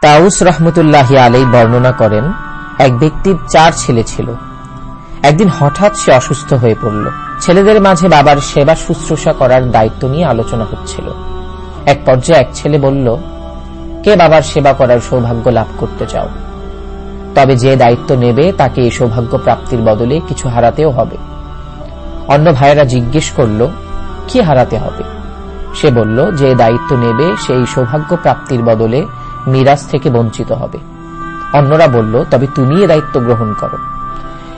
তাউস রহমতুল্লাহ আলাই বর্ণনা করেন, এক ব্যক্তির চার ছেলে ছিল। একদিন হঠাৎ সে অসুস্থ হয়ে পড়ল। ছেলেদের মাঝে বাবার সেবা শুশ্রূষা করার দায়িত্ব নিয়ে আলোচনা হচ্ছিল। এক পর্যায়ে এক ছেলে বলল, কে বাবার সেবা করার সৌভাগ্য লাভ করতে চাও? তবে যে দায়িত্ব নেবে, তাকে এই সৌভাগ্য প্রাপ্তির বদলে কিছু হারাতেও হবে। অন্য ভাইয়েরা জিজ্ঞেস করল, কি হারাতে হবে? সে বলল, যে দায়িত্ব নেবে, সেই সৌভাগ্য প্রাপ্তির বদলে মিরাজ থেকে বঞ্চিত হবে। অন্যরা বলল, তবে তুমি এ দায়িত্ব গ্রহণ করো।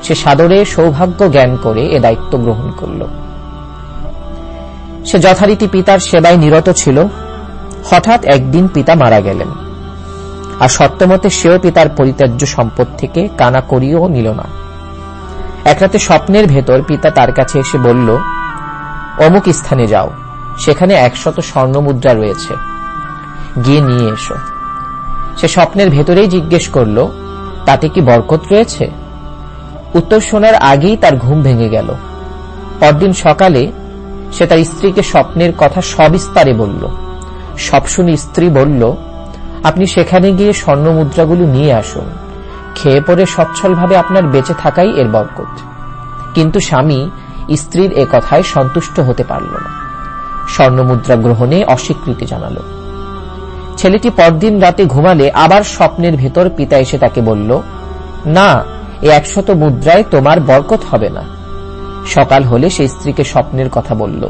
সে সাদরে সৌভাগ্য জ্ঞান করে এ দায়িত্ব গ্রহণ করল। সে যথারীতি পিতার সেবায় নিরত ছিল। হঠাৎ একদিন পিতা মারা গেলেন। আর সত্যমতে সেও পিতার পরিত্যাজ্য সম্পদ থেকে কানা করিও নিল না। এক রাতে স্বপ্নের ভেতর পিতা তার কাছে এসে বলল, অমুক স্থানে যাও, সেখানে একশত স্বর্ণ মুদ্রা রয়েছে। গিয়ে নিয়ে এসো। সে স্বপ্নের ভেতরেই জিজ্ঞেস করল, তাতে কি বরকত রয়েছে? উত্তর শোনার আগেই তার ঘুম ভেঙে গেল। পরদিন সকালে সে তার স্ত্রীকে স্বপ্নের কথা সবিস্তারে বলল। সব শুনে স্ত্রী বলল, আপনি সেখানে গিয়ে স্বর্ণ মুদ্রাগুলো নিয়ে আসুন। খেয়ে পরে সচ্ছলভাবে আপনার বেঁচে থাকাই এর বরকত। কিন্তু স্বামী স্ত্রীর এ কথায় সন্তুষ্ট হতে পারল না। স্বর্ণ মুদ্রা গ্রহণে অস্বীকৃতি জানাল। ছেলেটি পরদিন রাতে ঘুমালে আবার স্বপ্নের ভেতর পিতা এসে তাকে বলল, না, এ একশত মুদ্রায় তোমার বরকত হবে না। সকাল হলে সে স্ত্রীকে স্বপ্নের কথা বলল।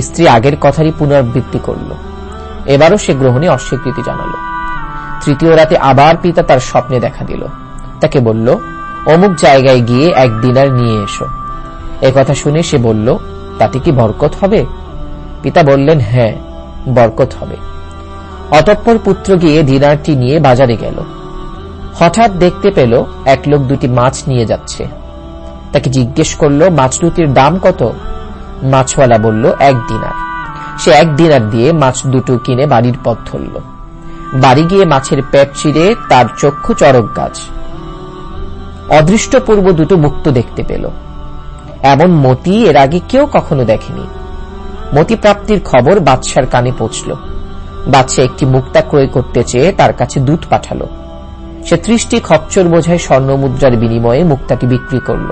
স্ত্রী আগের কথারই পুনরাবৃত্তি করল। এবারও সে গ্রহণে অস্বীকৃতি জানাল। তৃতীয় রাতে আবার পিতা তার স্বপ্নে দেখা দিল। তাকে বলল, অমুক জায়গায় গিয়ে এক দিনার নিয়ে এসো। কথা শুনে সে বলল, তাতে কি বরকত হবে? পিতা বললেন হ্যাঁ বরকত হবে। অতঃপর পুত্র গিয়ে দিনারটি নিয়ে বাজারে গেল। হঠাৎ দেখতে পেল এক লোক দুটি মাছ নিয়ে যাচ্ছে। তাকে জিজ্ঞেস করল মাছ দুটির দাম কত? মাছওয়ালা বলল, এক দিনার। সে এক দিনার দিয়ে মাছ দুটো কিনে বাড়ির পথ ধরল। বাড়ি গিয়ে মাছের পেট চিরে তার চক্ষু চরক গাছ। অদৃষ্টপূর্ব দুটো মুক্ত দেখতে পেল। এমন মতি এর আগে কেউ কখনো দেখেনি। মতি প্রাপ্তির খবর বাদশার কানে পৌঁছল। বাদশা একটি মুক্তা ক্রয় করতে চেয়ে তার কাছে দুধ পাঠালো। সে ত্রিশটি খচ্চর বোঝায় স্বর্ণ মুদ্রার বিনিময়ে মুক্তাটি বিক্রি করল।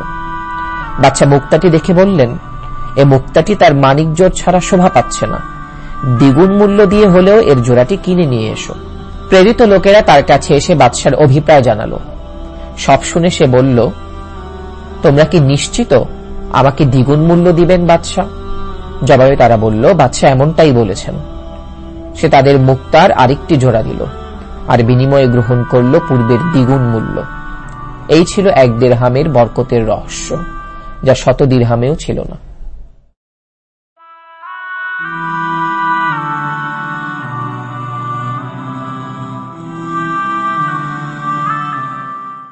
বাচ্চা মুক্তাটি দেখে বললেন, এ মুক্তাটি তার মানিক জোর ছাড়া শোভা পাচ্ছে না। দ্বিগুণ মূল্য দিয়ে হলেও এর জোড়াটি কিনে নিয়ে এসো। প্রেরিত লোকেরা তার কাছে এসে বাদশার অভিপ্রায় জানাল। সব শুনে সে বলল, তোমরা কি নিশ্চিত আমাকে দ্বিগুণ মূল্য দিবেন বাদশাহ জবাবে তারা বলল বাদশাহ এমনটাই বলেছেন। সে তাদের মুক্তার আরেকটি জোড়া দিল, আর বিনিময়ে গ্রহণ করল পূর্বের দ্বিগুণ মূল্য। এই ছিল এক দেড় হামের বরকতের রহস্য, যা শত দীর্হামেও ছিল না।